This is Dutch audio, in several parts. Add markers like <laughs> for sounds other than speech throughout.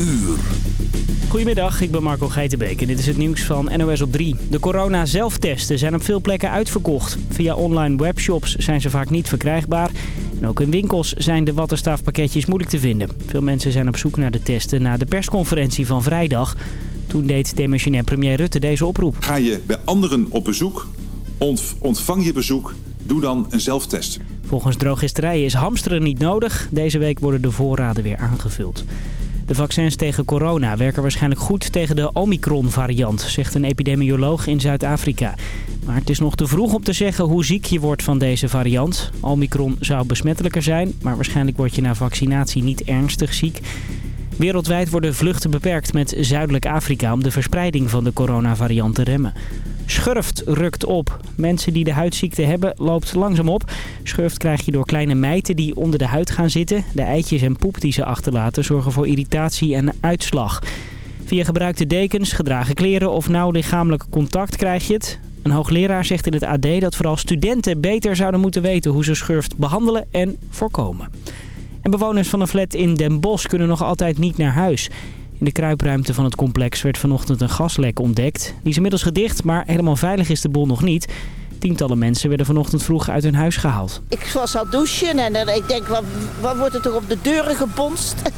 uur. Goedemiddag, ik ben Marco Geitenbeek en dit is het nieuws van NOS op 3. De corona-zelftesten zijn op veel plekken uitverkocht. Via online webshops zijn ze vaak niet verkrijgbaar. En ook in winkels zijn de wattenstaafpakketjes moeilijk te vinden. Veel mensen zijn op zoek naar de testen na de persconferentie van vrijdag. Toen deed demissionair premier Rutte deze oproep. Ga je bij anderen op bezoek, ontvang je bezoek, doe dan een zelftest. Volgens drogisterijen is hamsteren niet nodig. Deze week worden de voorraden weer aangevuld. De vaccins tegen corona werken waarschijnlijk goed tegen de Omicron-variant, zegt een epidemioloog in Zuid-Afrika. Maar het is nog te vroeg om te zeggen hoe ziek je wordt van deze variant. Omicron zou besmettelijker zijn, maar waarschijnlijk word je na vaccinatie niet ernstig ziek. Wereldwijd worden vluchten beperkt met Zuidelijk Afrika om de verspreiding van de coronavariant te remmen. Schurft rukt op. Mensen die de huidziekte hebben loopt langzaam op. Schurft krijg je door kleine mijten die onder de huid gaan zitten. De eitjes en poep die ze achterlaten zorgen voor irritatie en uitslag. Via gebruikte dekens, gedragen kleren of nauw lichamelijk contact krijg je het. Een hoogleraar zegt in het AD dat vooral studenten beter zouden moeten weten hoe ze schurft behandelen en voorkomen. En bewoners van een flat in Den Bosch kunnen nog altijd niet naar huis. In de kruipruimte van het complex werd vanochtend een gaslek ontdekt. Die is inmiddels gedicht, maar helemaal veilig is de bol nog niet. Tientallen mensen werden vanochtend vroeg uit hun huis gehaald. Ik was al douchen en ik denk, wat, wat wordt er toch op de deuren gebonst? <laughs>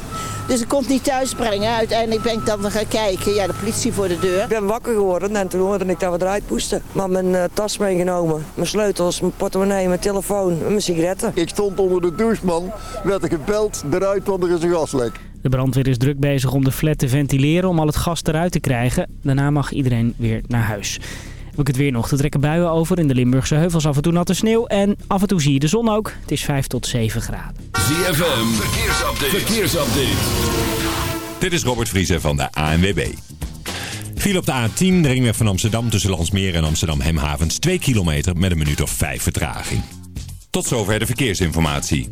Dus ik kon het niet thuis brengen. Uiteindelijk ben ik dan gaan kijken. Ja, de politie voor de deur. Ik ben wakker geworden en toen hoorde ik dat we eruit moesten. Maar mijn uh, tas meegenomen, mijn sleutels, mijn portemonnee, mijn telefoon en mijn sigaretten. Ik stond onder de doucheman, werd ik gebeld, eruit, want er is een gaslek. De brandweer is druk bezig om de flat te ventileren om al het gas eruit te krijgen. Daarna mag iedereen weer naar huis. Heb ik het weer nog. te trekken buien over in de Limburgse heuvels. Af en toe natte sneeuw. En af en toe zie je de zon ook. Het is 5 tot 7 graden. ZFM. Verkeersupdate. Verkeersupdate. Dit is Robert Vriezer van de ANWB. Viel op de A10, de ringweg van Amsterdam tussen Landsmeer en Amsterdam Hemhavens. 2 kilometer met een minuut of 5 vertraging. Tot zover de verkeersinformatie.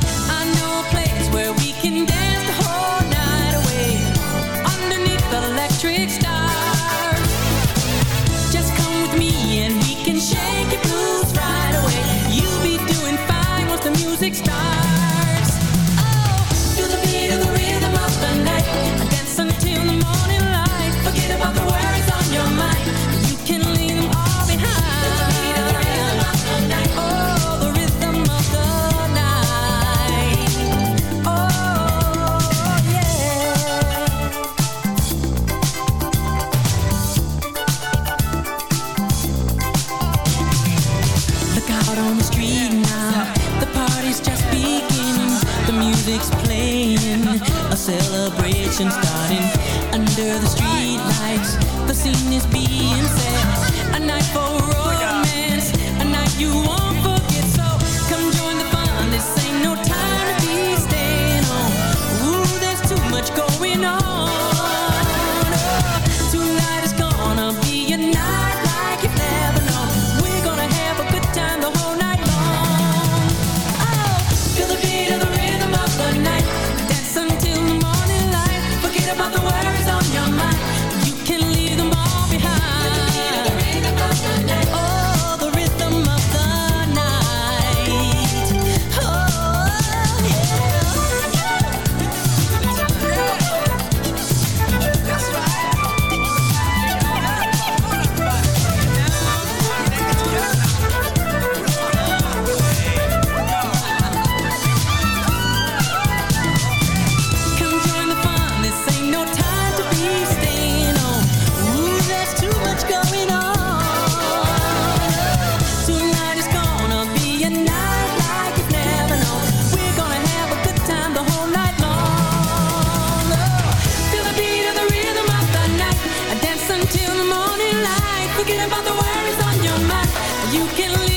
Forget about the worries on your mind. You can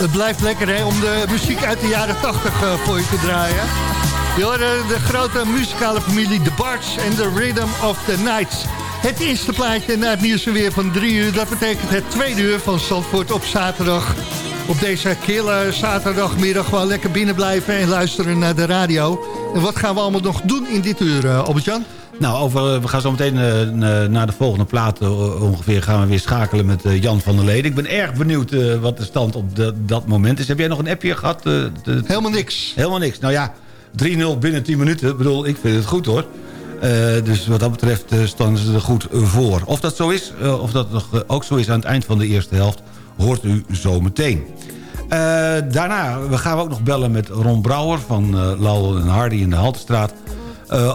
Het blijft lekker hè, om de muziek uit de jaren 80 voor je te draaien. Je hoorde de grote muzikale familie The Barts en The Rhythm of the Nights. Het eerste plaatje naar het nieuws weer van drie uur. Dat betekent het tweede uur van Zandvoort op zaterdag. Op deze kille zaterdagmiddag gewoon lekker binnen blijven en luisteren naar de radio. En wat gaan we allemaal nog doen in dit uur, uh, Albert-Jan? Nou, over, we gaan zo meteen uh, naar de volgende plaat uh, ongeveer gaan we weer schakelen met Jan van der Leden. Ik ben erg benieuwd wat de stand op de, dat moment is. Heb jij nog een appje gehad? Helemaal niks. Helemaal niks. Nou ja, 3-0 binnen 10 minuten. Ik bedoel, ik vind het goed hoor. Dus wat dat betreft staan ze er goed voor. Of dat zo is, of dat nog, ook zo is aan het eind van de eerste helft... hoort u zo meteen. daarna we gaan we ook nog bellen met Ron Brouwer van Lal en Hardy in de Haltestraat...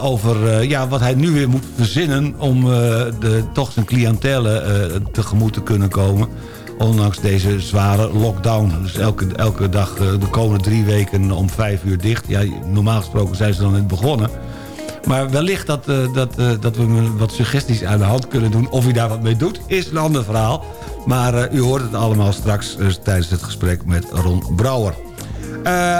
over ja, wat hij nu weer moet verzinnen om de, toch zijn cliëntele tegemoet te kunnen komen ondanks deze zware lockdown. Dus elke, elke dag de komende drie weken om vijf uur dicht. Ja, normaal gesproken zijn ze dan net begonnen. Maar wellicht dat, dat, dat we wat suggesties aan de hand kunnen doen. Of u daar wat mee doet, is een ander verhaal. Maar u hoort het allemaal straks tijdens het gesprek met Ron Brouwer.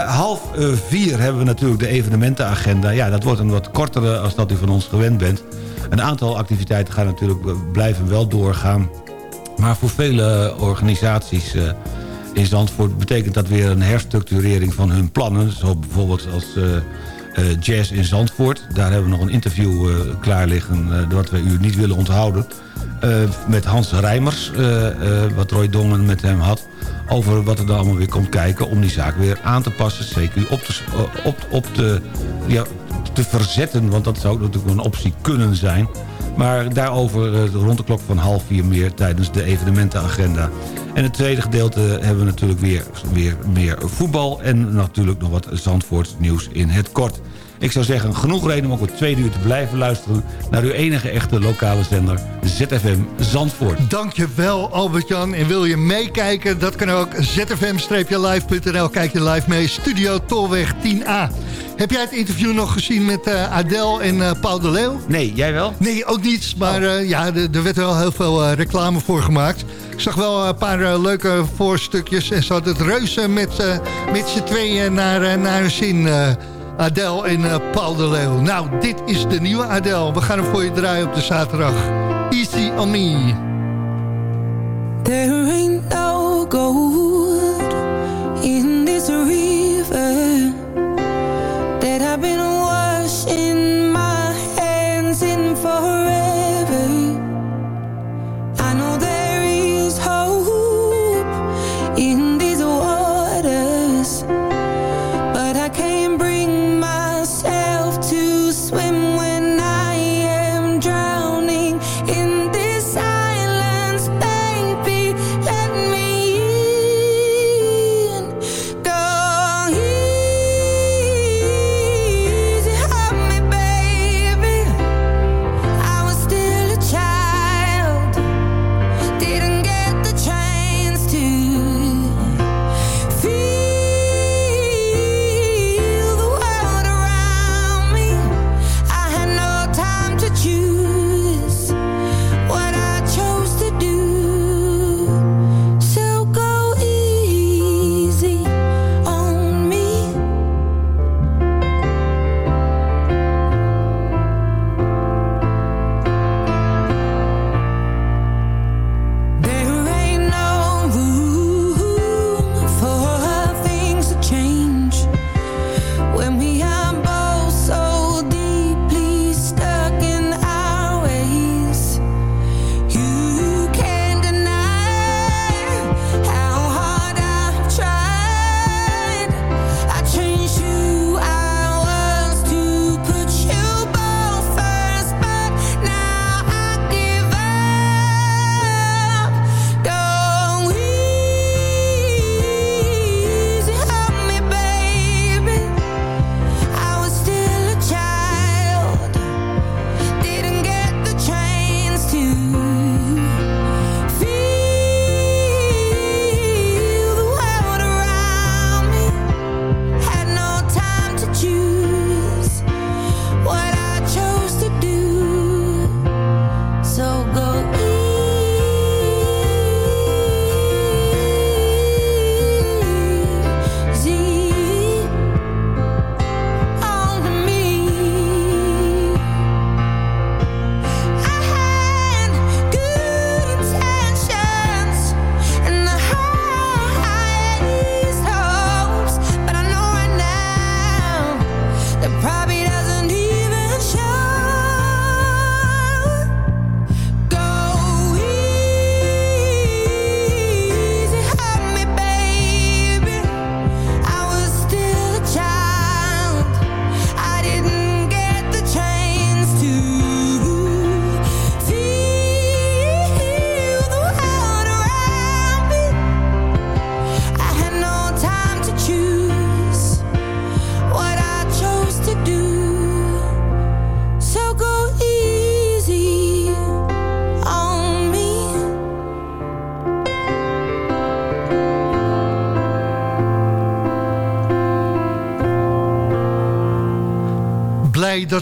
Half vier hebben we natuurlijk de evenementenagenda. Ja, dat wordt een wat kortere als dat u van ons gewend bent. Een aantal activiteiten gaan natuurlijk blijven wel doorgaan. Maar voor vele organisaties in Zandvoort betekent dat weer een herstructurering van hun plannen. Zo bijvoorbeeld als... Jazz in Zandvoort. Daar hebben we nog een interview klaar liggen... Wat we u niet willen onthouden. Met Hans Rijmers, wat Roy Dongen met hem had... over wat er dan allemaal weer komt kijken... om die zaak weer aan te passen. Zeker op te, op, op te, ja, te verzetten. Want dat zou natuurlijk een optie kunnen zijn. Maar daarover rond de klok van half vier meer... tijdens de evenementenagenda. En het tweede gedeelte hebben we natuurlijk weer, weer meer voetbal... en natuurlijk nog wat Zandvoorts nieuws in het kort. Ik zou zeggen, genoeg reden om ook het tweede uur te blijven luisteren... naar uw enige echte lokale zender, ZFM Zandvoort. Dankjewel Albert-Jan. En wil je meekijken, dat kan ook zfm-live.nl. Kijk je live mee, Studio Tolweg 10A. Heb jij het interview nog gezien met uh, Adele en uh, Paul de Leeuw? Nee, jij wel? Nee, ook niet. Maar uh, ja, er werd wel heel veel reclame voor gemaakt. Ik zag wel een paar leuke voorstukjes. En ze hadden het reuze met, met z'n tweeën naar, naar hun zin... Adele en uh, Paul de Leeuw. Nou, dit is de nieuwe Adele. We gaan hem voor je draaien op de zaterdag. Easy on me. There ain't no gold in this river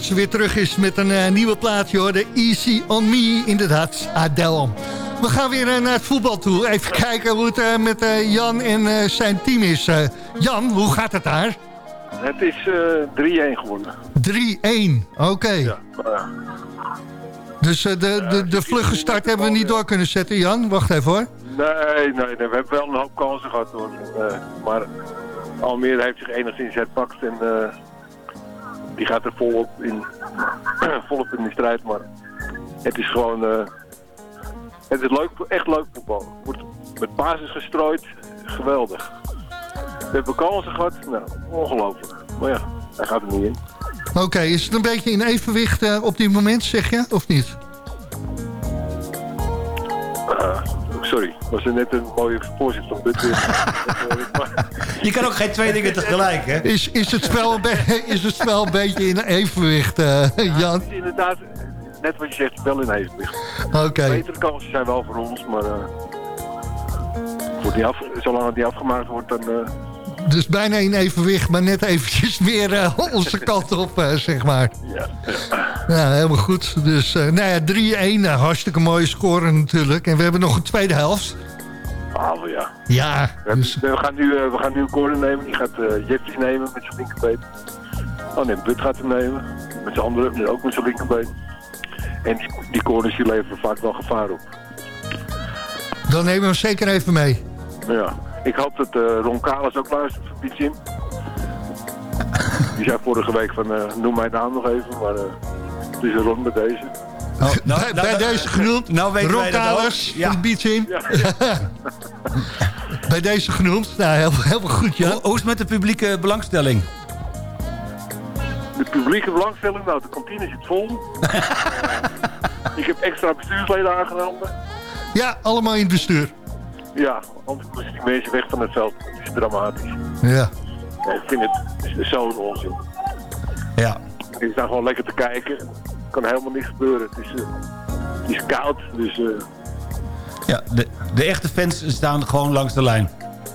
dat ze weer terug is met een eh, nieuwe plaatje hoor. De Easy On Me, inderdaad, Adele. We gaan weer eh, naar het voetbal toe. Even <laughs> kijken hoe het eh, met Jan en zijn team is. Jan, hoe gaat het daar? Het is eh 3-1 geworden. 3-1, oké. Maar, Dus de, de, de vlugge start hebben we niet door kunnen zetten, Jan. Wacht even hoor. nee, nee, nee, we hebben wel een hoop kansen gehad hoor. Maar Almere heeft zich enigszins herpakt en die gaat er volop in, <clears throat> volop in de strijd. Maar het is gewoon, eh, het is leuk, echt leuk voetbal. Wordt met basis gestrooid, geweldig. We hebben kansen gehad, nou, ongelooflijk. Maar ja, hij gaat er niet in. Oké, is het een beetje in evenwicht eh, op dit moment, zeg je? Of niet? Eh, sorry, was er net een mooie voorzitter van <laughs> dit Je kan ook geen twee dingen tegelijk, hè? Is, is, het, spel <laughs> is het spel een beetje in evenwicht, eh, Jan? Het is inderdaad, net wat je zegt, wel in evenwicht. Oké. Betere kansen zijn wel voor ons, maar eh, wordt niet af, zolang het niet afgemaakt wordt, dan... eh, Dus bijna in evenwicht, maar net eventjes meer eh, <laughs> onze kant op, eh, zeg maar. ja, Ja, helemaal goed. Dus eh, nou ja, 3-1, eh, hartstikke mooie score natuurlijk. En we hebben nog een tweede helft. Ah, ja. Ja, We, we gaan nu, we gaan nu een corner nemen. Die gaat uh, Jeffries nemen met zijn linkerbeen. Oh nee, But gaat hem nemen. Met zijn andere, ook met zijn linkerbeen. En die, die corners die leveren vaak wel gevaar op. dan nemen we hem zeker even mee. Ja. Ik hoop dat eh, Ron Kalis ook luistert van Piet Jim. Die zei vorige week van, eh, noem mijn naam nog even, maar eh het is Ron met deze. bij bij deze genoemd, nou weten Ron wij dat ook. Kalers Ja. van In. <laughs> bij deze genoemd. Nou, heel, helemaal goed, ja. Hoe, hoe is het met de publieke belangstelling? De publieke belangstelling, nou de kantine zit vol. <laughs> ik heb extra bestuursleden aangenomen. Ja, allemaal in het bestuur. Ja, anders moesten die mensen weg van het veld. Het is dramatisch. Ja. Ja, ik vind het zo'n onzin. Ja. Die staan gewoon lekker te kijken. Er kan helemaal niks gebeuren. Het is, eh, het is koud, dus... eh, Ja, de, de echte fans staan gewoon langs de lijn.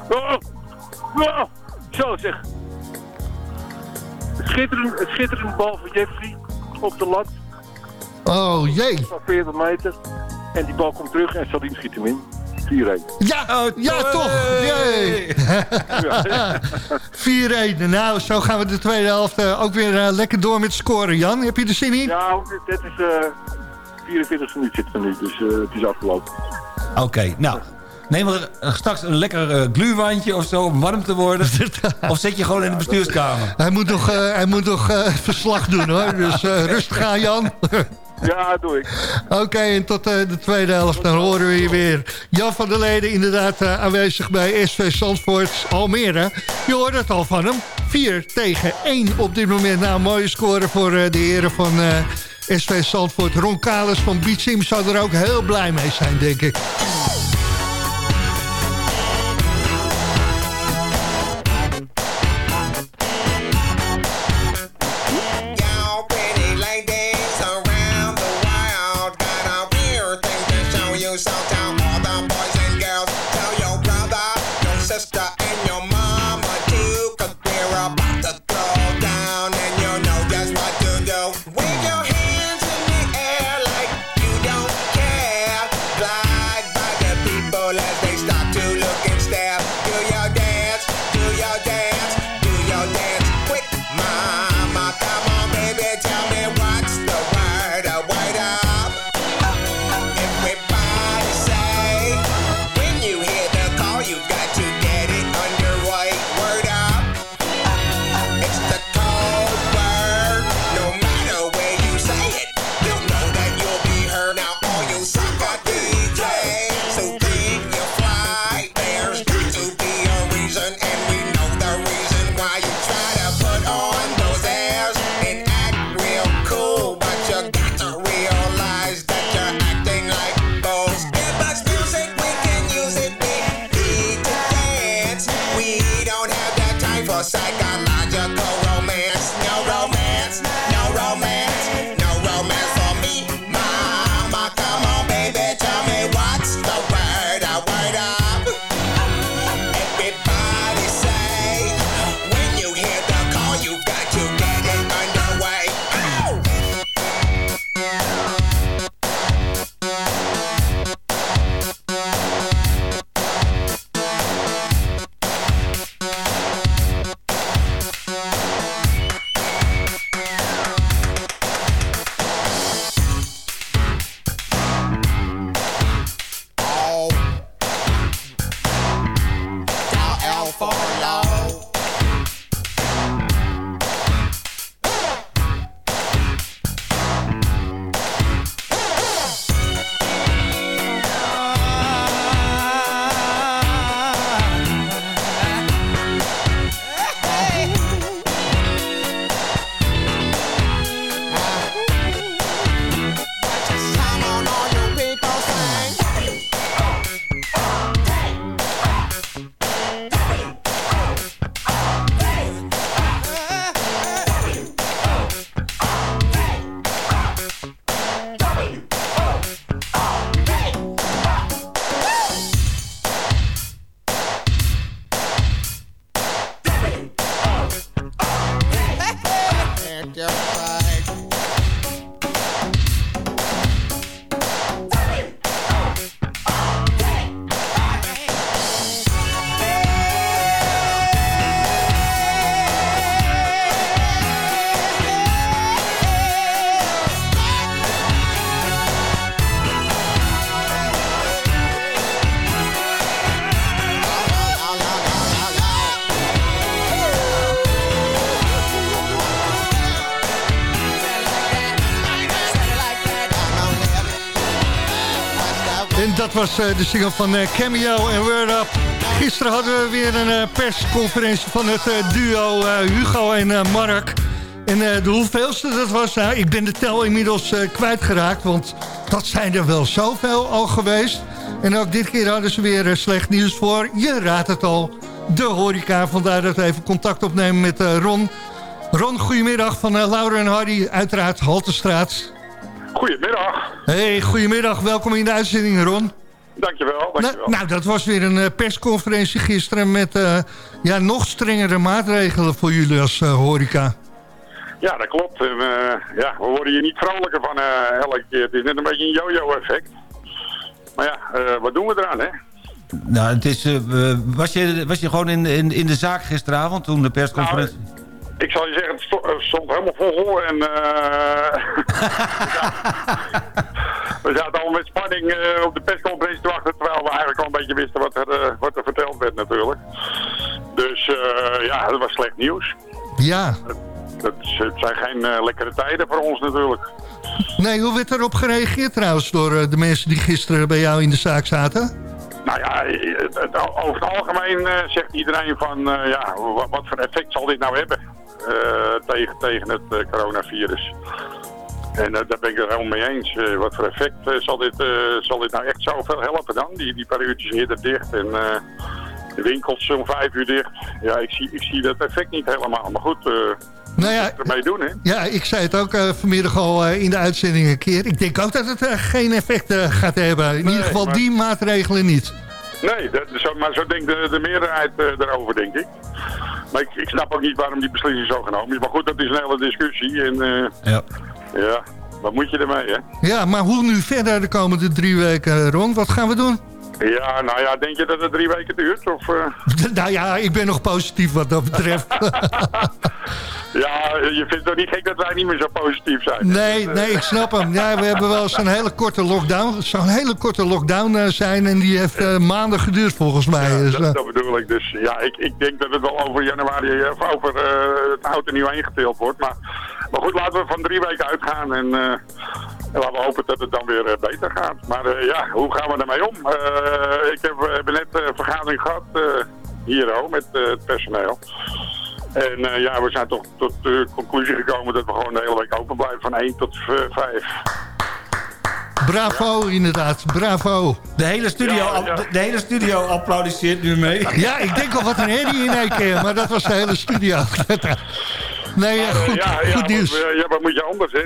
Oh, oh, zo zeg. Het schitterend, het schitterend bal van Jeffrey op de lat. Oh, jee. Van 40 meter. En die bal komt terug en Salim schiet hem in. 4-1. Ja, ja toch. Jee. <laughs> <laughs> 4-1. Nou, zo gaan we de tweede helft eh, ook weer eh, lekker door met scoren. Jan, heb je er zin in? Ja, dit, is eh 44 minuten zitten we nu, dus eh, het is afgelopen. Oké, nou. Neem er straks een lekker eh gluwandje of zo om warm te worden. <laughs> of zit je gewoon in de bestuurskamer? Hij moet nog, eh, hij moet nog eh, verslag doen hoor. Dus eh, rustig aan Jan. Ja, doe ik. Oké, en tot eh, de tweede helft dan horen we je weer. Jan van der Leden inderdaad eh, aanwezig bij SV Zandvoort Almere. Je hoort het al van hem. 4 tegen 1 op dit moment. Nou, mooie score voor eh, de heren van SV Zandvoort. Ron Kalis van Beat Sim zou er ook heel blij mee zijn, denk ik. nossa canoa. Dat was eh, de single van eh, Cameo en Word Up. Gisteren hadden we weer een eh, persconferentie van het eh, duo eh, Hugo en eh, Mark. En eh, de hoeveelste dat was, nou, ik ben de tel inmiddels eh, kwijtgeraakt... want dat zijn er wel zoveel al geweest. En ook dit keer hadden ze weer eh, slecht nieuws voor. Je raadt het al, de horeca. Vandaar dat we even contact opnemen met eh, Ron. Ron, goedemiddag van eh, Laura en Hardy, uiteraard Haltestraat. Goedemiddag. Hey, goedemiddag. Welkom in de uitzending, Ron. Dankjewel, dankjewel. Nou, nou, dat was weer een eh, persconferentie gisteren met eh, ja, nog strengere maatregelen voor jullie als eh, horeca. Ja, dat klopt. Eh, ja, we worden hier niet vrolijker van eh, elke keer. Het is net een beetje een yo-yo effect. Maar ja, eh, wat doen we eraan, hè? Nou, het is, was, je, was je gewoon in, in, in de zaak gisteravond toen de persconferentie... Ik zal je zeggen, het sto- stond helemaal vol en eh, <laughs> we zaten al met spanning eh, op de persconferentie te wachten, terwijl we eigenlijk al een beetje wisten wat er, eh, wat er verteld werd natuurlijk. Dus ja, dat was slecht nieuws. Ja. Dat het zijn geen lekkere tijden voor ons natuurlijk. Nee, hoe werd erop gereageerd trouwens door de mensen die gisteren bij jou in de zaak zaten? Nou ja, over het algemeen zegt iedereen van, ja, wat, voor effect zal dit nou hebben tegen, tegen het eh, coronavirus? En eh, daar ben ik het helemaal mee eens. Eh, wat voor effect eh, zal, dit, eh, zal dit nou echt zoveel helpen dan? Die, die paar uurtjes eerder dicht en eh, de winkels om vijf uur dicht. Ja, ik zie, ik zie dat effect niet helemaal. Maar goed, eh Nou ja, ermee doen hè. ja, ik zei het ook eh, vanmiddag al eh, in de uitzending een keer. Ik denk ook dat het eh, geen effect eh, gaat hebben. In ieder geval maar- die maatregelen niet. Nee, dat, zo, maar zo denkt de, de meerderheid eh, daarover, denk ik. Maar ik, ik snap ook niet waarom die beslissing zo genomen is. Maar goed, dat is een hele discussie. En eh, Ja. ja, wat moet je ermee, hè? Ja, maar hoe nu verder de komende drie weken, Ron? Wat gaan we doen? Ja, nou ja, denk je dat het drie weken duurt? Of, eh? <laughs> nou ja, ik ben nog positief wat dat betreft. <laughs> Ja, je vindt toch niet gek dat wij niet meer zo positief zijn? Nee, nee, ik snap hem. Ja, we hebben wel zo'n hele korte lockdown. Zo'n hele korte lockdown eh, zijn en die heeft eh, maanden geduurd volgens mij. Dus, eh, Dat, dat bedoel ik. Dus ja, ik, ik denk dat het wel over januari eh, of over eh, het oud en nieuw ingeteeld wordt. Maar, maar goed, laten we van drie weken uitgaan en, eh, en laten we hopen dat het dan weer eh, beter gaat. Maar eh, ja, hoe gaan we daarmee om? Eh, ik heb, we hebben net een vergadering gehad eh, hier ook met het personeel. En eh, ja, we zijn toch tot de conclusie gekomen dat we gewoon de hele week open blijven van 1 tot eh, 5. bravo, inderdaad. Bravo. De hele studio, De, de hele studio applaudisseert nu mee. <laughs> Ja, ik denk al wat een herrie in één keer. Maar dat was de hele studio. <laughs> Nee, eh, goed, ja, ja, goed nieuws. wat, ja, wat moet je anders, hè?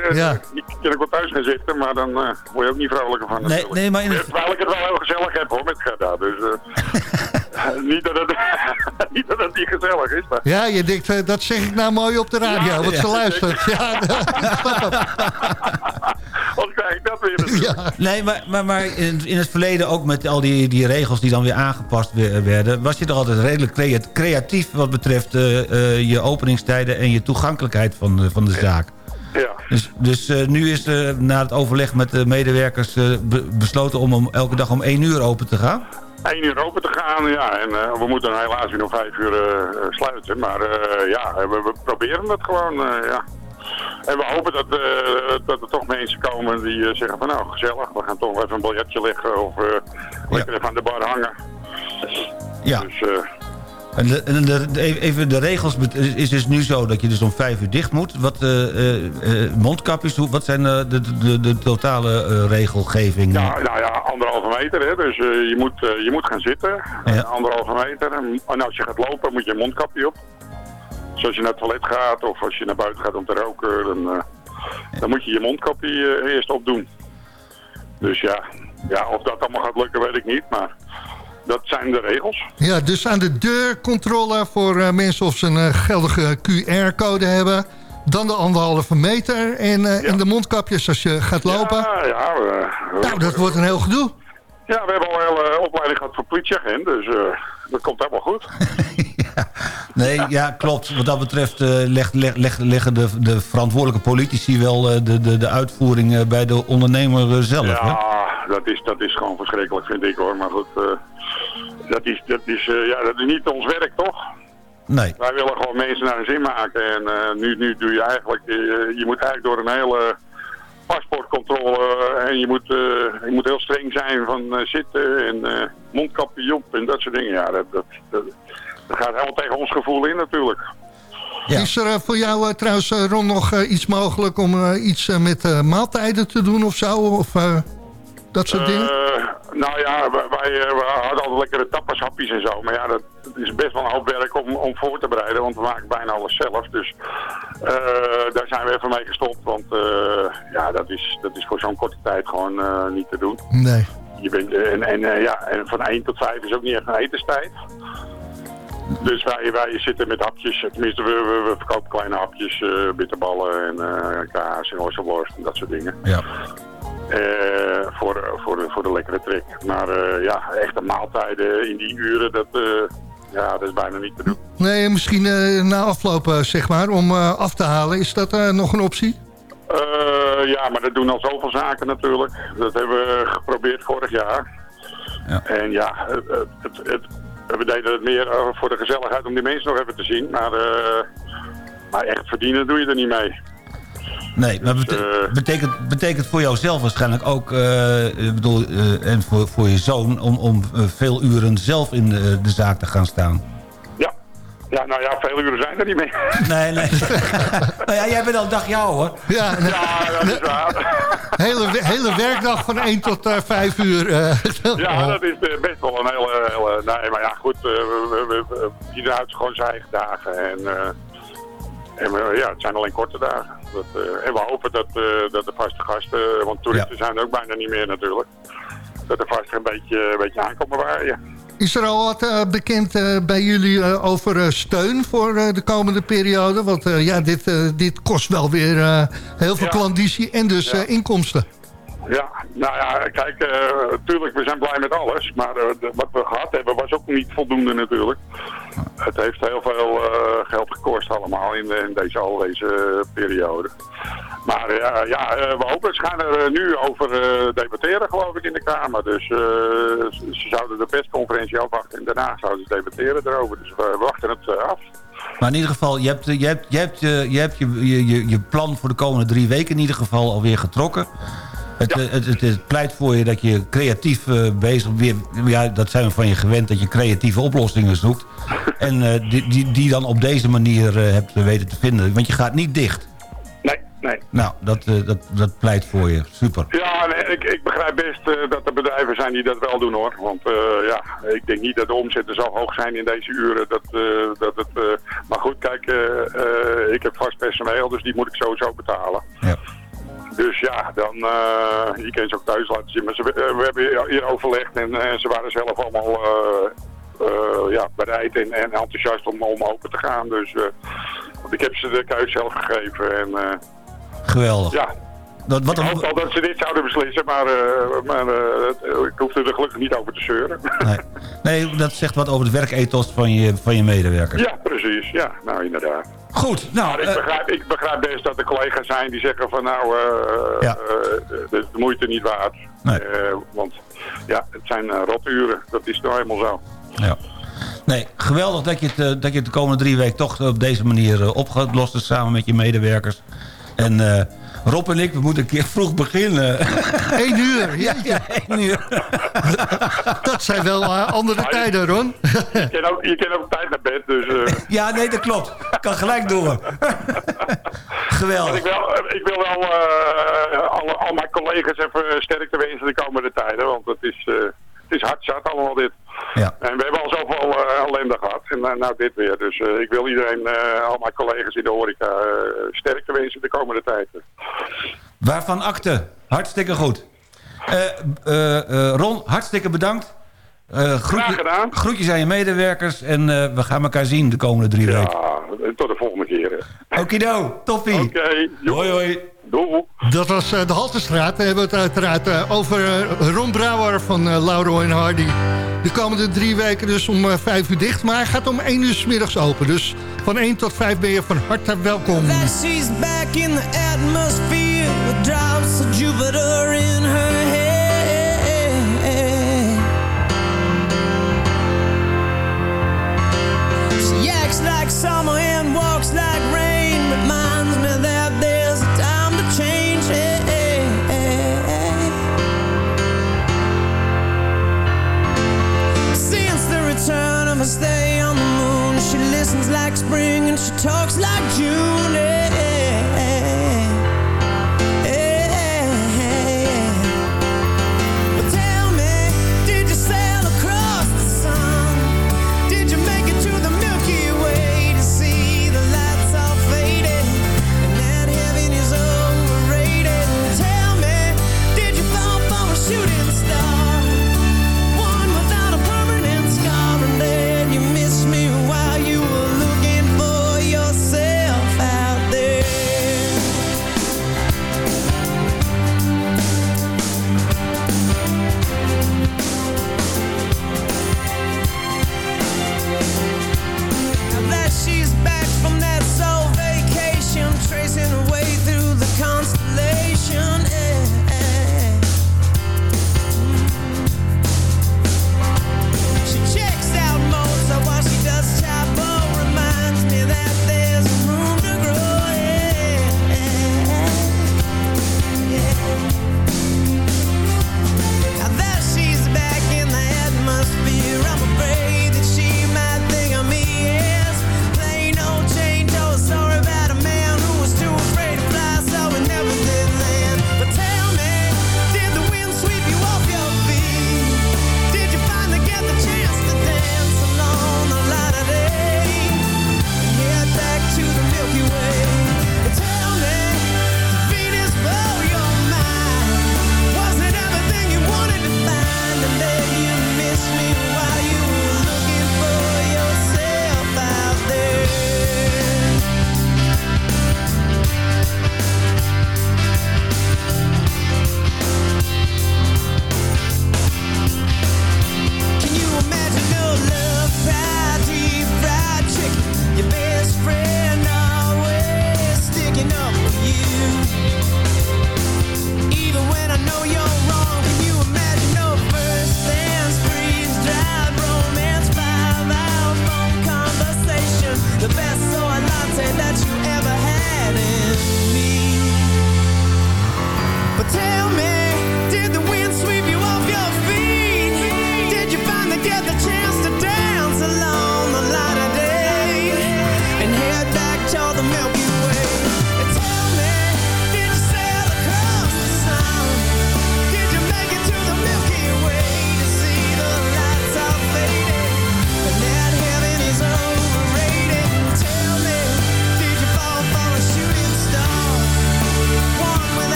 Ja. Ik kan ook wel thuis gaan zitten, maar dan eh, word je ook niet vrolijker van. natuurlijk. nee, maar in het- Terwijl ik het wel heel gezellig heb, hoor, met Gerda. Dus eh, <laughs> niet, dat het, <laughs> niet dat het niet gezellig is, maar... Ja, je denkt, eh, dat zeg ik nou mooi op de radio, Ja, want ze ja. luistert. Ja, <laughs> Wat krijg ik dat weer? natuurlijk. Nee, maar, maar, maar in, in het verleden ook met al die, die regels die dan weer aangepast we- werden... was je toch altijd redelijk crea- creatief wat betreft eh, eh, je openingstijden... en je toegankelijkheid van, van de zaak. Ja. Dus, dus eh, nu is eh, na het overleg met de medewerkers eh, be- besloten om, om elke dag om één uur open te gaan? Eén uur open te gaan, ja. En we moeten helaas weer om vijf uur sluiten. Maar ja, we, we proberen het gewoon, ja. En we hopen dat, dat er toch mensen komen die zeggen van nou, gezellig, we gaan toch even een biljetje leggen of lekker even aan de bar hangen. Ja. Dus, En, de, en de, even de regels is dus nu zo dat je dus om vijf uur dicht moet. Wat eh, eh, eh, mondkapjes, hoe- wat zijn de, de, de totale regelgeving? ja, nou ja, anderhalve meter, hè. Dus je, moet, je moet gaan zitten, Ja. anderhalve meter. En als je gaat lopen, moet je een mondkapje op. Dus als je naar het toilet gaat of als je naar buiten gaat om te roken, dan, dan moet je je mondkapje eerst opdoen. Dus ja, ja, of dat allemaal gaat lukken, weet ik niet. Maar dat zijn de regels. ja, dus aan de deur controle voor eh, mensen of ze een eh, geldige QR-code hebben. Dan de anderhalve meter en, eh, en de mondkapjes als je gaat lopen. Ja, ja. we- Nou, dat wordt een heel gedoe. ja, we hebben al een hele opleiding gehad voor politieagent, dus dat komt helemaal goed. <laughs> Nee, ja, klopt. Wat dat betreft leg, leg, leg- leggen de, de verantwoordelijke politici wel de, de, de uitvoering bij de ondernemer zelf. hè? Ja, dat is, dat is gewoon verschrikkelijk, vind ik hoor. Maar goed, dat, is, dat, is, eh, ja, dat is niet ons werk, toch? Nee. Wij willen gewoon mensen naar hun zin maken. En eh, nu, nu doe je eigenlijk, eh, je moet eigenlijk door een hele paspoortcontrole en je moet, eh, je moet heel streng zijn van eh, zitten en eh, mondkapje op en dat soort dingen. Ja, dat, dat, dat, dat gaat helemaal tegen ons gevoel in natuurlijk. Is er voor jou trouwens, Ron, nog iets mogelijk om eh, iets met eh, maaltijden te doen of zo? Of eh, dat soort dingen? Eh, nou ja, wij, wij, eh, hadden altijd lekkere tappashapjes en zo. Maar ja, dat, dat is best wel een hoop werk om, om voor te bereiden. Want we maken bijna alles zelf. Dus eh, daar zijn we even mee gestopt. Want ja, dat is, dat is voor zo'n korte tijd gewoon niet te doen. Nee. Je bent, en, en, ja, en van 1 tot 5 is ook niet echt een etenstijd. Dus wij, wij zitten met hapjes, tenminste we, we, we verkopen kleine hapjes, bitterballen en kaas en ossenworst en dat soort dingen. Ja. Eh, voor, voor, de, voor de lekkere trek. Maar eh, ja, echte maaltijden in die uren, dat, eh, ja, dat is bijna niet te doen. Nee, misschien eh, na afloop, zeg maar, om eh, af te halen. Is dat eh, nog een optie? Eh, ja, maar dat doen al zoveel zaken natuurlijk. Dat hebben we geprobeerd vorig jaar. En ja, het, het, het, we deden het meer voor de gezelligheid om die mensen nog even te zien. Maar, eh, maar echt verdienen doe je er niet mee. Nee, maar bete- betekent, betekent voor jouzelf waarschijnlijk ook... eh, ik bedoel, eh, en voor, voor je zoon... om, om eh, veel uren zelf in de, de zaak te gaan staan. Ja, nou ja, veel uren zijn er niet meer. Nee, nee. <laughs> nou ja, jij bent al dag jou hoor. Ja, Ja, dat is waar. hele, hele werkdag van 1 tot eh 5 uur. eh. Ja, dat is eh, best wel een hele... hele nee, maar ja, goed. eh, we, we, we, we- ieder houdt gewoon zijn eigen dagen. En, eh, en we- ja, het zijn alleen korte dagen. Dat, eh, en we hopen dat, eh, dat de vaste gasten... Want toeristen zijn er ook bijna niet meer natuurlijk. Dat de vasten een beetje, een beetje aankomen waaien. Is er al wat eh, bekend eh, bij jullie eh, over eh, steun voor eh, de komende periode? Want eh, ja, dit, eh, dit kost wel weer eh, heel veel Ja. klandizie en dus Ja. eh, inkomsten. Ja, nou ja, kijk, eh tuurlijk, we zijn blij met alles. Maar eh, wat we gehad hebben was ook niet voldoende natuurlijk. Het heeft heel veel eh, geld gekost allemaal in, in deze, al deze eh, periode. Maar eh, ja, eh, we hopen, ze gaan er eh, nu over eh, debatteren geloof ik in de Kamer. Dus eh, ze, zouden de persconferentie afwachten en daarna zouden ze debatteren erover. Dus we, wachten het eh, af. Maar in ieder geval, je hebt, je, hebt, je, hebt, eh, je, hebt je, je, je, je plan voor de komende drie weken in ieder geval alweer getrokken. Het, eh, het, het, het pleit voor je dat je creatief eh, bezig weer, ja, dat zijn we van je gewend, dat je creatieve oplossingen zoekt. <laughs> en eh, die, die, die dan op deze manier hebt weten te vinden. Want je gaat niet dicht. Nee, nee. Nou, dat, dat, dat pleit voor je. Super. Ja, nee, ik, ik begrijp best dat er bedrijven zijn die dat wel doen hoor. Want ja, ik denk niet dat de omzetten zo hoog zijn in deze uren. Dat, dat het, maar goed, kijk, ik heb vast personeel, dus die moet ik sowieso betalen. Ja. Dus ja, dan, eh je kan ze ook thuis laten zien. Maar ze, eh, we hebben hier- overlegd en eh, ze waren zelf allemaal ja, bereid en, en enthousiast om, om open te gaan. Dus want ik heb ze de keuze zelf gegeven en... Geweldig. ja, Dat, wat ik hoop al dat ze dit zouden beslissen, maar, maar ik hoef er gelukkig niet over te zeuren. nee. nee, dat zegt wat over het werkethos van je, van je medewerkers. ja, precies. Ja, nou inderdaad. Goed, nou... Maar ik, eh, begrijp, ik begrijp best dat er collega's zijn die zeggen van nou, eh Ja. eh, de moeite niet waard. Nee. Want ja, het zijn roturen. Dat is nou helemaal zo. Ja. Nee, geweldig dat je, het, dat je het de komende drie weken toch op deze manier opgelost hebt samen met je medewerkers. En Rob en ik, we moeten een keer vroeg beginnen. <laughs> Eén uur, ja, ja, één uur. <laughs> Dat zijn wel eh, andere tijden, Ron. Je kan ook, je kan ook tijd naar bed, dus... eh, <laughs> Ja, nee, dat klopt. Kan gelijk door. Geweldig. Ik wil, ik wil wel eh, alle, al mijn collega's even sterkte wensen de komende tijden. Want het is, eh, het is hard zat allemaal dit. Ja. En we hebben al zoveel eh, ellende gehad. En eh, nou dit weer. Dus eh, ik wil iedereen, al mijn collega's in de horeca, sterkte wensen de komende tijd. Waarvan akte. Hartstikke goed. Ron, hartstikke bedankt. Eh, groetje- gedaan. Groetjes aan je medewerkers. En eh, we gaan elkaar zien de komende drie weken. Ja, tot de volgende keer. Okido, toppie. Oké. Hoi, hoi. Doei. Dat was eh, de Haltestraat. We hebben het uiteraard over Ron Brouwer van Lauro en Hardy. De komende drie weken dus om vijf uur dicht. Maar hij gaat om één uur 's middags open. Dus van 1 tot 5 ben je van harte welkom. That she's back in the atmosphere with drops of Jupiter in her like summer and walks like rain. Reminds me that there's time to change Since the return of a stay on the moon She listens like spring and she talks like June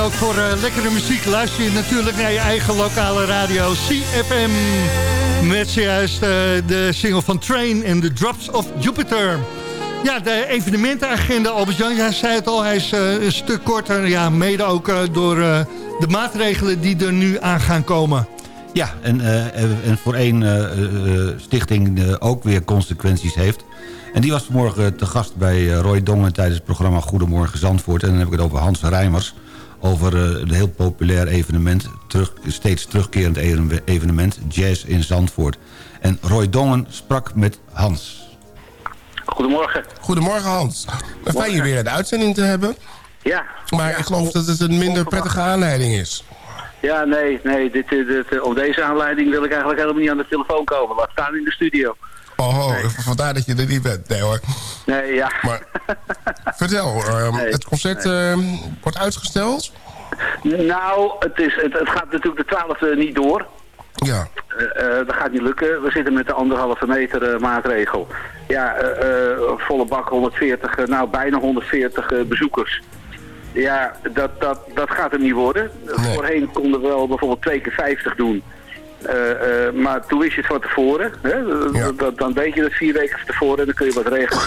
Ook voor eh, lekkere muziek luister je natuurlijk naar je eigen lokale radio CFM. Met zojuist eh, de single van Train en The Drops of Jupiter. Ja, de evenementenagenda, Albert-Jan, zei het al, hij is eh, een stuk korter. Ja, mede ook door de maatregelen die er nu aan gaan komen. Ja, en, en voor één stichting ook weer consequenties heeft. En die was vanmorgen te gast bij Roy Dongen tijdens het programma Goedemorgen Zandvoort. En dan heb ik het over Hans Rijmers. Over eh, een heel populair evenement, terug, steeds terugkerend even- evenement, Jazz in Zandvoort. En Roy Dongen sprak met Hans. Goedemorgen. Goedemorgen Hans. Fijn je weer in de uitzending te hebben. Ja. Maar ik geloof dat het een minder prettige aanleiding is. Ja, nee, nee. Dit, dit, dit, op deze aanleiding wil ik eigenlijk helemaal niet aan de telefoon komen. Laat staan in de studio. Oh, vandaar dat je er niet bent. Nee hoor. Nee, ja. Maar vertel, ehm, het concert ehm, wordt uitgesteld? Nou, het, is, het, het gaat natuurlijk de twaalfde niet door. Ja. Eh, eh, dat gaat niet lukken. We zitten met de anderhalve meter eh, maatregel. Ja, volle bak 140, eh, nou bijna 140 eh, bezoekers. Ja, dat, dat, dat gaat er niet worden. Voorheen konden we wel bijvoorbeeld twee keer 50 doen. Eh, eh, maar toen wist je het van tevoren. Hè? Dat- dat- dan weet je het vier weken van tevoren en dan kun je wat regelen.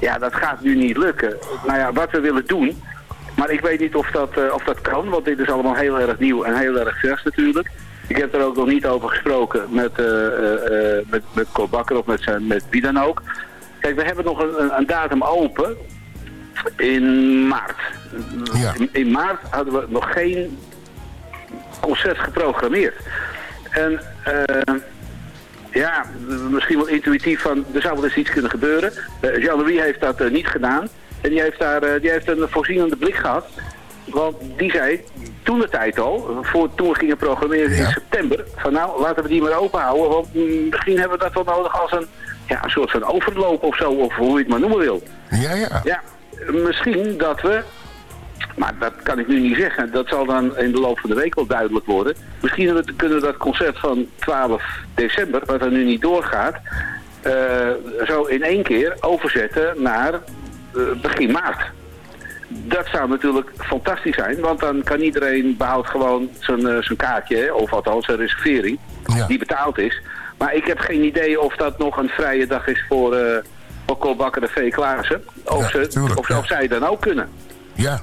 Ja, dat gaat nu niet lukken. Nou ja, wat we willen doen... Maar ik weet niet of dat, eh, of dat kan, want dit is allemaal heel erg nieuw en heel erg vers natuurlijk. Ik heb er ook nog niet over gesproken met, eh, met, met Cor Bakker of met, zijn, met wie dan ook. Kijk, we hebben nog een, een, datum open in maart. In, in maart hadden we nog geen concert geprogrammeerd. En eh, ja, misschien wel intuïtief van, er zou wel eens iets kunnen gebeuren. Eh, Jean-Louis heeft dat eh, niet gedaan. En die heeft, daar, die heeft een voorzienende blik gehad. Want die zei toen de tijd al, voor, toen we gingen programmeren in september, van nou laten we die maar open houden. Want mm, misschien hebben we dat wel nodig als een, ja, een soort van overloop of zo, of hoe je het maar noemen wil. Ja, ja. Ja, misschien dat we, maar dat kan ik nu niet zeggen, dat zal dan in de loop van de week wel duidelijk worden. Misschien kunnen we dat concert van 12 december, wat er nu niet doorgaat, eh, zo in één keer overzetten naar eh, begin maart. Dat zou natuurlijk fantastisch zijn, want dan kan iedereen behoudt gewoon zijn, eh, zijn kaartje, of althans zijn reservering, die betaald is. Maar ik heb geen idee of dat nog een vrije dag is voor, eh voor en V. Klaassen. Of, ze, of, of zij dan ook kunnen. Ja.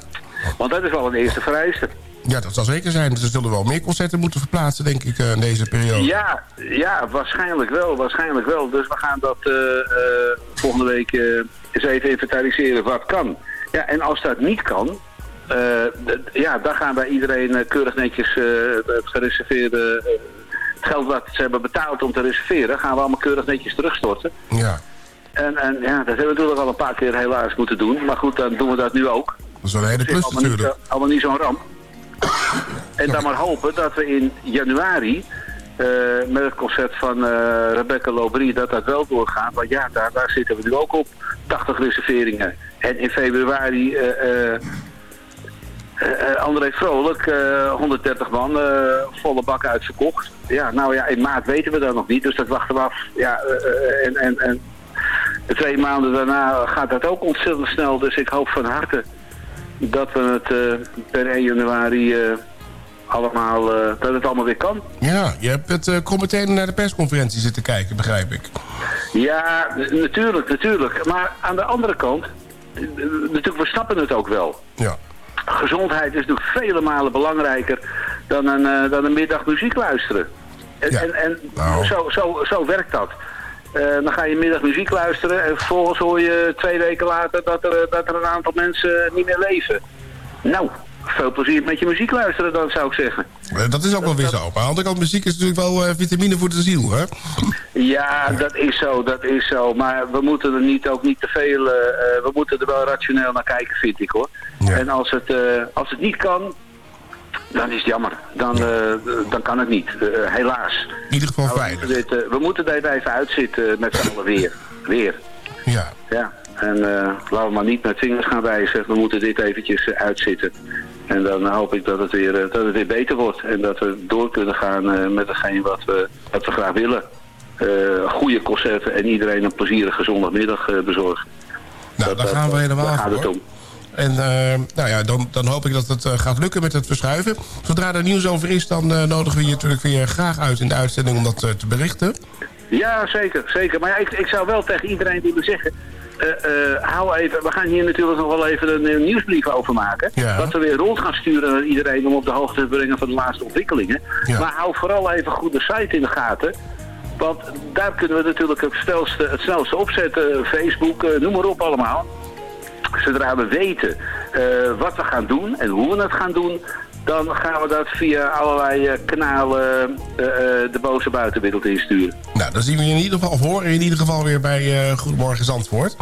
Want dat is wel een eerste vereiste. Ja, dat zal zeker zijn. Dus er zullen wel meer concerten moeten verplaatsen, denk ik, eh, in deze periode. Ja, ja, waarschijnlijk wel, waarschijnlijk wel. Dus we gaan dat eh, eh, volgende week eh, eens even inventariseren wat kan. Ja, en als dat niet kan, ja, dan gaan wij iedereen keurig netjes het gereserveerde... het geld wat ze hebben betaald om te reserveren, gaan we allemaal keurig netjes terugstorten. Ja. En, en ja, dat hebben we natuurlijk al een paar keer helaas moeten doen. Maar goed, dan doen we dat nu ook. Dat is een hele klus allemaal niet natuurlijk. zo- allemaal niet zo'n ramp. En dan maar hopen dat we in januari eh, met het concert van eh, Rebecca Lobrie dat dat wel doorgaat. Want ja, daar, daar zitten we nu ook op 80 reserveringen. En in februari eh, André Vrolijk, eh, 130 man, volle bak uitverkocht. Ja, nou ja, in maart weten we dat nog niet, dus dat wachten we af. Ja, en, en, en de twee maanden daarna gaat dat ook ontzettend snel, dus ik hoop van harte dat we het eh, per 1 januari eh, allemaal, eh, dat het allemaal weer kan. Ja, je hebt het uh, meteen naar de persconferentie zitten kijken, begrijp ik. Ja, natuurlijk, natuurlijk. Maar aan de andere kant, natuurlijk, we snappen het ook wel. Ja. Gezondheid is natuurlijk vele malen belangrijker dan een, dan een middag muziek luisteren. En, en, en zo, zo, zo werkt dat. Eh, dan ga je middag muziek luisteren en vervolgens hoor je twee weken later dat er, eh, dat er een aantal mensen niet meer leven. Nou, veel plezier met je muziek luisteren dan zou ik zeggen. Eh, dat is ook wel weer zo. Maar aan de andere kant, muziek is natuurlijk wel vitamine voor de ziel, hè? Ja, dat is zo, dat is zo. Maar we moeten er niet, ook niet te veel, we moeten er wel rationeel naar kijken, vind ik hoor. En als het, als het niet kan, dan is het jammer. Dan, eh, dan kan het niet, Eh, helaas. In ieder geval dit, eh, we moeten dit even uitzitten met z'n allen weer. Weer. Ja. Ja, en eh, laten we maar niet met vingers gaan wijzen. We moeten dit eventjes eh, uitzitten. En dan hoop ik dat het, weer, eh, dat het weer beter wordt. En dat we door kunnen gaan eh, met hetgeen wat we, wat we graag willen. Eh, goede concerten en iedereen een plezierige zondagmiddag eh, bezorgen. Nou, daar gaan we helemaal daar gaat het voor. En eh, nou ja, dan, dan hoop ik dat het eh, gaat lukken met het verschuiven. Zodra er nieuws over is, dan eh, nodigen we je natuurlijk weer graag uit in de uitzending om dat te berichten. Ja, zeker, zeker. Maar ja, ik, ik zou wel tegen iedereen willen zeggen... hou even, we gaan hier natuurlijk nog wel even een, nieuwsbrief over maken. Ja. Dat we weer rond gaan sturen naar iedereen om op de hoogte te brengen van de laatste ontwikkelingen. Ja. Maar hou vooral even goed de site in de gaten. Want daar kunnen we natuurlijk het snelste, het snelste opzetten. Facebook, noem maar op allemaal. Zodra we weten eh, wat we gaan doen en hoe we het gaan doen... dan gaan we dat via allerlei eh, kanalen eh, de boze buitenwereld insturen. Nou, dan zien we je in ieder geval, of horen in ieder geval weer bij eh, Goedemorgen Zandvoort.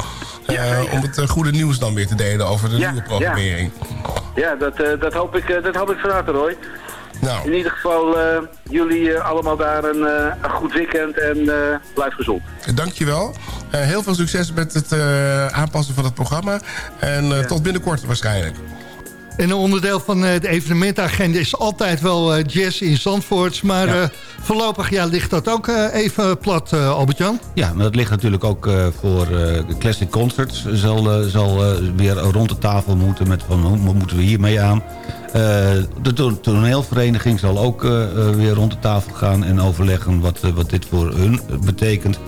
Eh, om het goede nieuws dan weer te delen over de Ja, nieuwe programmering. Ja, dat, dat, hoop ik, dat hoop ik van harte, Roy. Nou. In ieder geval, eh, jullie eh, allemaal daar een, eh, een goed weekend en eh, blijf gezond. Dankjewel. Eh heel veel succes met het eh, aanpassen van het programma. En eh, tot binnenkort waarschijnlijk. En een onderdeel van eh, de evenementagenda is altijd wel eh, jazz in Zandvoort. Maar eh, voorlopig ja, ligt dat ook eh, even plat, eh, Albert-Jan. Ja, maar dat ligt natuurlijk ook eh, voor eh, Classic Concerts. Zal, eh, zal eh, weer rond de tafel moeten met van hoe moeten we hiermee aan. Eh, de to- toneelvereniging zal ook eh, eh, weer rond de tafel gaan en overleggen wat, wat dit voor hun betekent.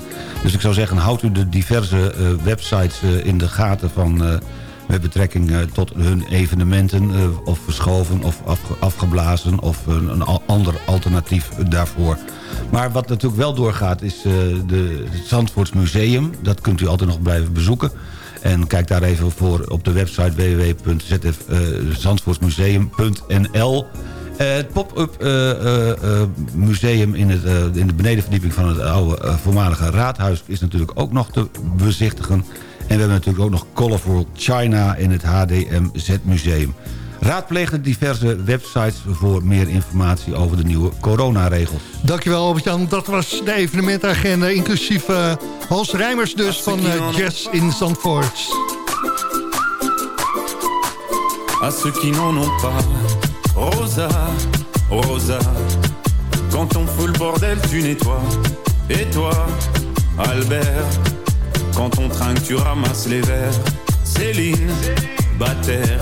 Dus ik zou zeggen, houdt u de diverse websites in de gaten van, met betrekking tot hun evenementen... of verschoven of afge- afgeblazen of een, ander alternatief daarvoor. Maar wat natuurlijk wel doorgaat is het Zandvoorts Museum. Dat kunt u altijd nog blijven bezoeken. En kijk daar even voor op de website www.zandvoortsmuseum.nl. Eh, het pop-up eh, eh, museum in, het, in de benedenverdieping van het oude voormalige raadhuis... is natuurlijk ook nog te bezichtigen. En we hebben natuurlijk ook nog Colorful China in het HDMZ Museum. Raadpleeg de diverse websites voor meer informatie over de nieuwe coronaregels. Dankjewel Albert-Jan. Dat was de evenementagenda, inclusief eh, Hans Rijmers dus van eh, Jazz in Zandvoort. à ceux qui n'en ont pas. Rosa, Rosa, quand on fout le bordel, tu nettoies. Et toi, Albert, quand on trinque, tu ramasses les verres. Céline, Bataire,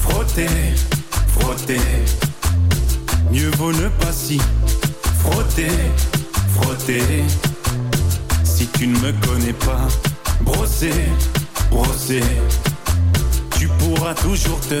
Frotter, frotter. Mieux vaut ne pas si frotter, frotter. Si tu ne me connais pas, brosser, brosser. Tu pourras toujours te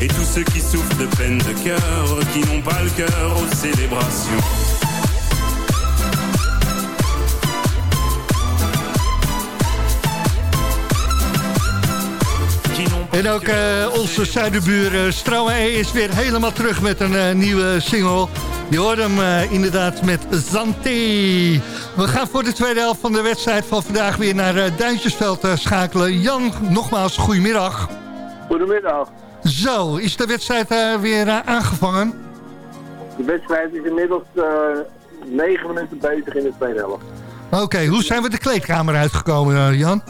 et tous ceux qui souffrent de peine de cœur, qui n'ont pas le cœur aux célébrations. En ook eh, onze zuidenbuur uh, Strouwe is weer helemaal terug met een eh, nieuwe single. Je hoort hem inderdaad met Zanté. We gaan voor de tweede helft van de wedstrijd van vandaag weer naar Duintjesveld schakelen. Jan, nogmaals, goedemiddag. Goedemiddag. Zo, is de wedstrijd eh, weer eh, aangevangen? De wedstrijd is inmiddels eh, negen minuten bezig in de tweede helft. Oké, hoe zijn we de kleedkamer uitgekomen, Jan?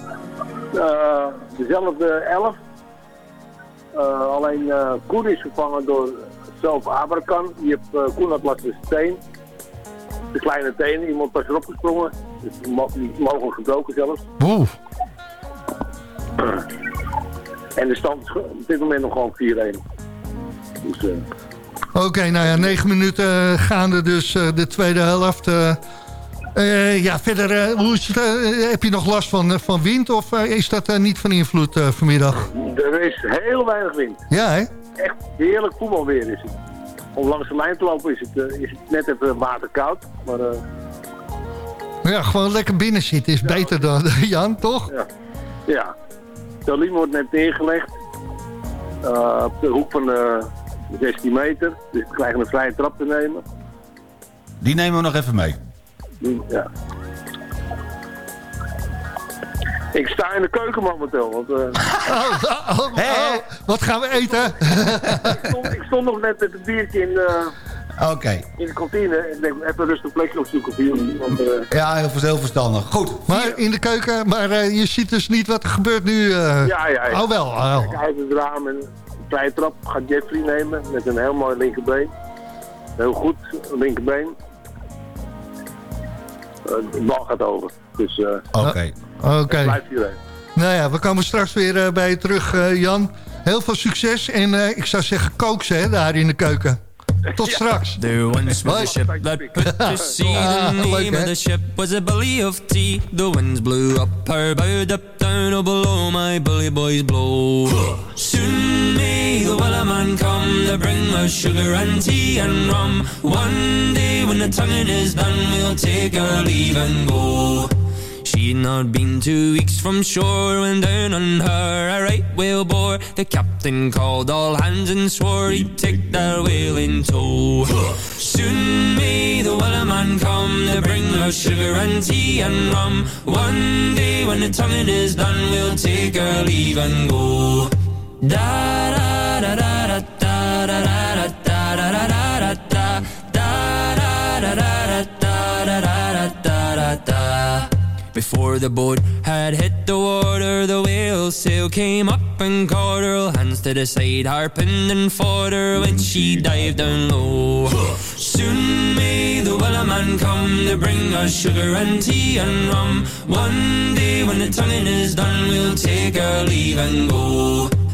Dezelfde elf. Alleen Koen is vervangen door zelf Abrakan. Die heeft uh, Koen had last van zijn teen. De kleine teen, iemand was erop gesprongen. Dus die mo- die mogen gebroken zelfs. Oeh. En de stand op dit moment nog gewoon 4-1. Dus, eh, Oké, nou ja, negen minuten eh, gaande dus eh, de tweede helft. ja, verder, hoe is het, heb je nog last van, van wind of is dat niet van invloed vanmiddag? er is heel weinig wind. Ja, hè? Echt heerlijk voetbalweer is het. Om langs de lijn te lopen is het, is het net even waterkoud. Maar Ja, gewoon lekker binnen zitten is beter dan, <laughs> Jan, toch? ja. ja. De liem wordt net neergelegd. Eh, op de hoek van eh 16 meter. Dus we krijgen een vrije trap te nemen. Die nemen we nog even mee. Ja. Ik sta in de keuken momenteel. Want, eh, <laughs> Oh, oh, oh, oh. Wat gaan we eten? ik, stond, ik stond nog net met een biertje in, Oké. in de kantine. Ik denk, even rustig plekje opzoeken voor jullie. Want, eh, Ja, heel, verstandig. Goed. Maar in de keuken, maar eh, je ziet dus niet wat er gebeurt nu. eh. ja, ja, ja. Oh wel. oh. Kijk uit het raam en een vrije trap gaat Jeffrey nemen met een heel mooi linkerbeen. Heel goed, linkerbeen. Eh, de bal gaat over. Dus eh Oké. Oké. blijft hierheen. Nou ja, we komen straks weer eh, bij je terug, eh, Jan. Heel veel succes en eh, ik zou zeggen kook ze hè, daar in de keuken. Tot straks. There once was a ship that put to sea. Ah, the name of the ship was a belly of tea. The winds blew up her bow, up down, oh below my bully boys blow. <gasps> Soon may the wellerman come to bring us sugar and tea and rum. One day when the tonguing is done, we'll take our leave and go. She'd not been two weeks from shore when down on her a right whale bore. The captain called all hands and swore he'd take that whale in tow. Soon may the wellerman come to bring us sugar and tea and rum. One day when the tonguing is done, we'll take our leave and go. Da da da da da da da da da da da da before the boat had hit the water, the whale sail came up and caught her. Hands to the side, harping and fought her when she dived down low. Soon may the wellerman come to bring us sugar and tea and rum. One day when the tonguing is done, we'll take our leave and go.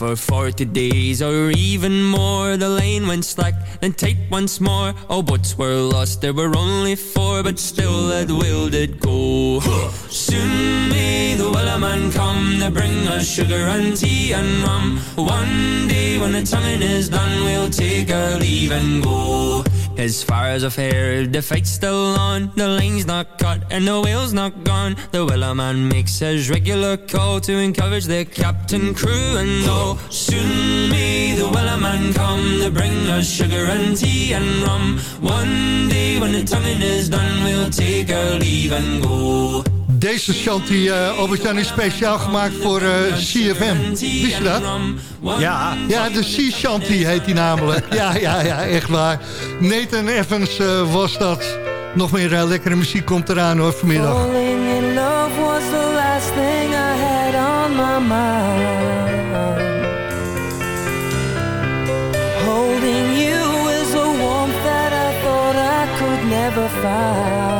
for 40 days or even more. The lane went slack, then tight once more. All boats were lost, there were only four But still that whale did go. Soon may the wellerman come To bring us sugar and tea and rum. One day when the tonguing is done We'll take our leave and go. As far as I've heard, the fight's still on. The line's not cut and the whale's not gone. The wellerman makes his regular call To encourage the captain, crew and all Soon may the wellerman come To bring us sugar and tea and rum One day when the tonguing is done We'll take our leave and go Deze shanty, eh Albert-Jan, is speciaal gemaakt voor eh, CFM. Wist je dat? Ja. Ja, de Sea Shanty heet die namelijk. Ja, ja, ja, echt waar. Nathan Evans eh, was dat. Nog meer eh, lekkere muziek komt eraan hoor, vanmiddag. Falling in love was the last thing I had on my mind. fire.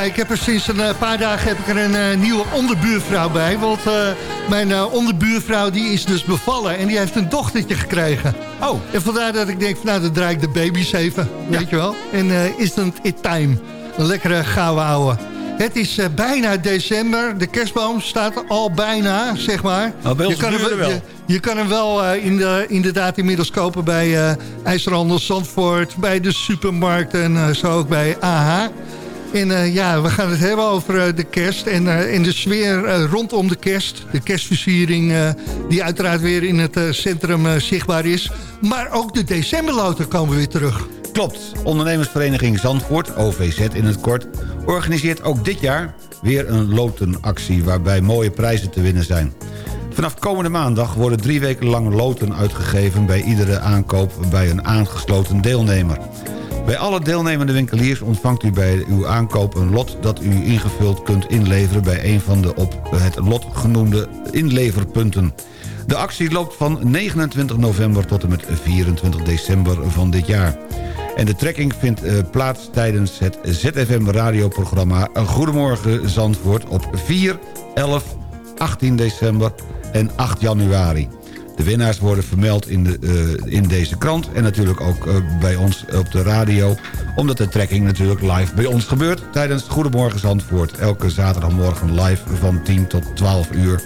Ja, ik heb er sinds een eh, paar dagen heb ik er een eh, nieuwe onderbuurvrouw bij. Want eh, mijn onderbuurvrouw die is dus bevallen en die heeft een dochtertje gekregen. Oh. En vandaar dat ik denk, van, nou dan draai ik de baby's even, weet je wel. En instant it time. Een lekkere gouden ouwe. Het is bijna december. De kerstboom staat al bijna, zeg maar. Nou, ons je, kan hem, wel. Je, je kan hem wel in de, inderdaad inmiddels kopen bij IJsselhandel Zandvoort, bij de supermarkt en zo ook bij AH. En eh, ja, we gaan het hebben over eh, de kerst en, en de sfeer rondom de kerst. De kerstversiering die uiteraard weer in het centrum zichtbaar is. Maar ook de decemberloten komen weer terug. Klopt. Ondernemersvereniging Zandvoort, OVZ in het kort... organiseert ook dit jaar weer een lotenactie... waarbij mooie prijzen te winnen zijn. Vanaf komende maandag worden drie weken lang loten uitgegeven... bij iedere aankoop bij een aangesloten deelnemer. Bij alle deelnemende winkeliers ontvangt u bij uw aankoop een lot... dat u ingevuld kunt inleveren bij een van de op het lot genoemde inleverpunten. De actie loopt van 29 november tot en met 24 december van dit jaar. En de trekking vindt eh, plaats tijdens het ZFM-radioprogramma Goedemorgen Zandvoort... op 4, 11, 18 december en 8 januari. De winnaars worden vermeld in, de, eh, in deze krant en natuurlijk ook eh, bij ons op de radio. Omdat de trekking natuurlijk live bij ons gebeurt tijdens Goedemorgen Zandvoort. Elke zaterdagmorgen live van 10 tot 12 uur.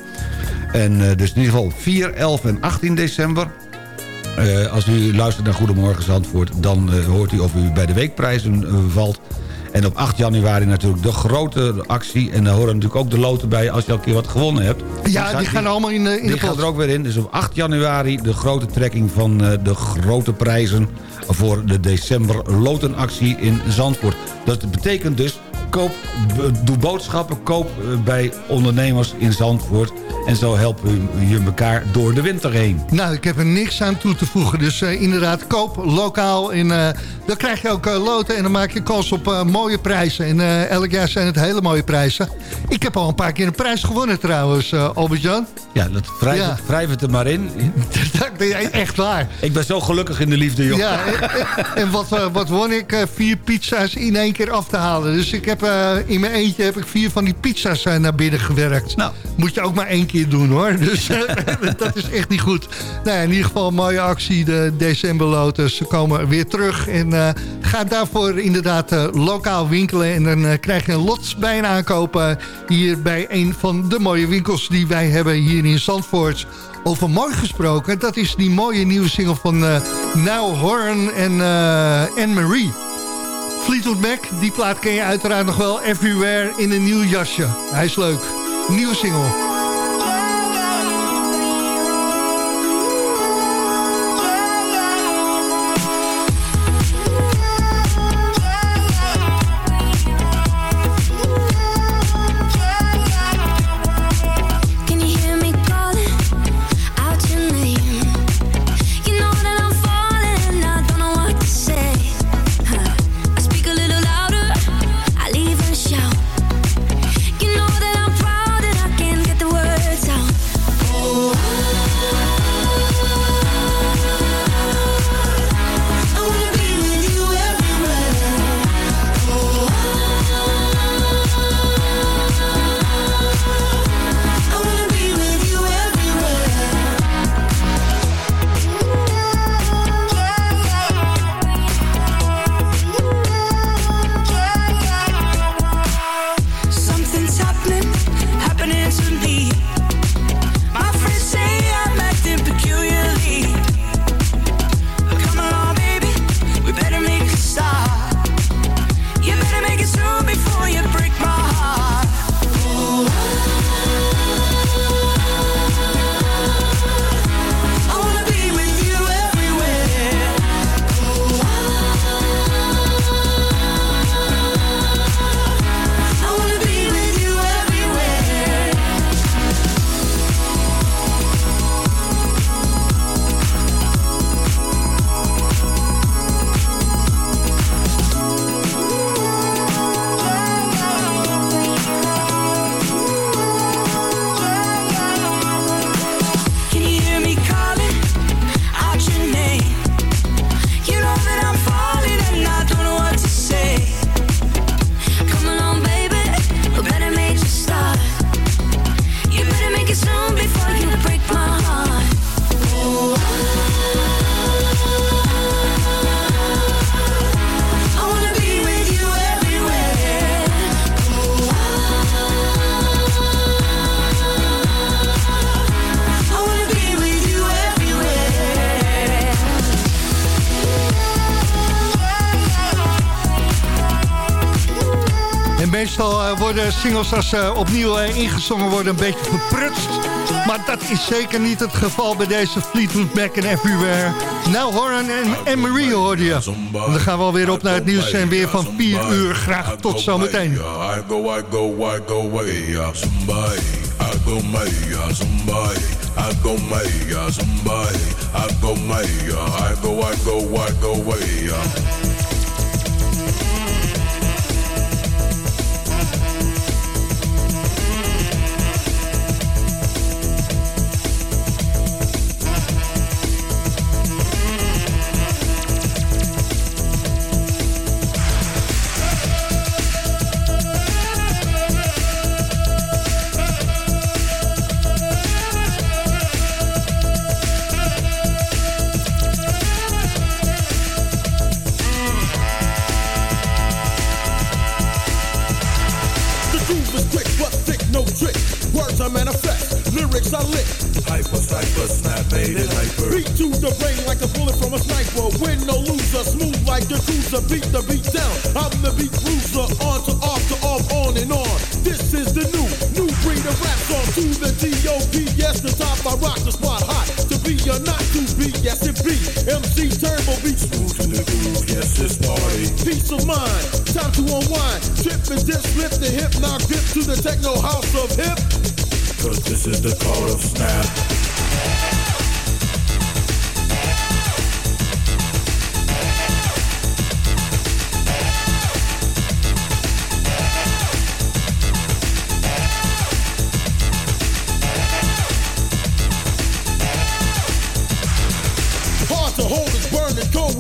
En eh, dus in ieder geval 4, 11 en 18 december. Als u luistert naar Goedemorgen Zandvoort... dan hoort u of u bij de weekprijzen valt. En op 8 januari natuurlijk de grote actie. En daar horen natuurlijk ook de loten bij als je al een keer wat gewonnen hebt. Ja, die gaan allemaal in de, in Die de gaat pot. er ook weer in. Dus op 8 januari de grote trekking van eh, de grote prijzen... voor de december lotenactie in Zandvoort. Dat betekent dus, koop, doe boodschappen, koop eh, bij ondernemers in Zandvoort... en zo helpen u- je elkaar door de winter heen. Nou, ik heb er niks aan toe te voegen. Dus eh, inderdaad, koop lokaal. En eh, dan krijg je ook loten en dan maak je kans op mooie prijzen. En elk jaar zijn het hele mooie prijzen. Ik heb al een paar keer een prijs gewonnen trouwens, Albert-Jan. Ja, dat wrijf, Ja. Het, wrijf het er maar in. <laughs> dat ben jij echt waar. Ik ben zo gelukkig in de liefde, joh. Ja, en, en wat, wat won ik? Vier pizza's in één keer af te halen. Dus ik heb eh, in mijn eentje heb ik vier van die pizza's eh, naar binnen gewerkt. Nou. Moet je ook maar één keer doen hoor. <laughs> Dus eh, <laughs> dat is echt niet goed. Nou, ja, in ieder geval een mooie actie. De decemberloten, ze komen weer terug. En ga daarvoor inderdaad lokaal winkelen. En dan krijg je een lot bij een aankoop eh, hier bij een van de mooie winkels die wij hebben hier in Zandvoort. Over mooi gesproken, dat is die mooie nieuwe single van eh Now Horn en eh, Anne-Marie. Fleetwood Mac, die plaat ken je uiteraard nog wel. Everywhere in een nieuw jasje. Hij is leuk. Nieuwe single. Meestal eh, worden singles als ze opnieuw eh, ingezongen worden een beetje verprutst. Maar dat is zeker niet het geval bij deze Fleetwood Mac en Everywhere. Nou, Horan en, Marie hoorde je. Dan gaan we alweer op naar het nieuws en weer van 4 uur. Graag tot zometeen. I go, I go, I go somebody. I go my. I go. I go I go, I go.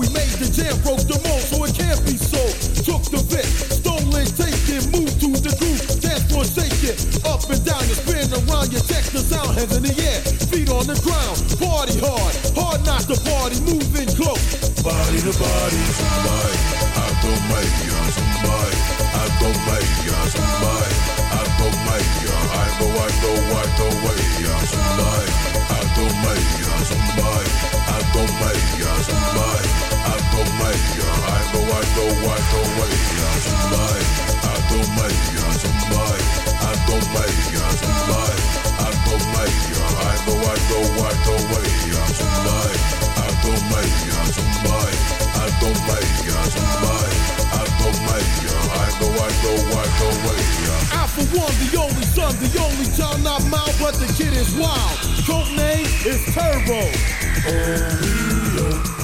We made the jam, broke the mold, so it can't be sold. Took the bit, stolen, taken, moved to the groove. Dance floor shaking, up and down, you spin around, you check the sound, hands in the air, feet on the ground. Party hard, hard not to party, moving close. Body to body, somebody. I go my, yeah, somebody. I yeah, somebody. I go my, yeah, I go, I go, I go way, somebody. I go my, yeah, somebody. I go my, yeah, somebody. I go my, yeah, I go, I go, I go way, yeah, somebody. I go my, yeah, somebody. I go my, yeah, somebody. I go my, yeah, I go, I go, I go way, yeah, somebody. I go my, yeah, somebody. I go my, yeah, somebody. I go my, yeah, I go, I go, I go way, yeah. I for one, the only son, the only child not mine, but the kid is wild. Code name is Turbo. One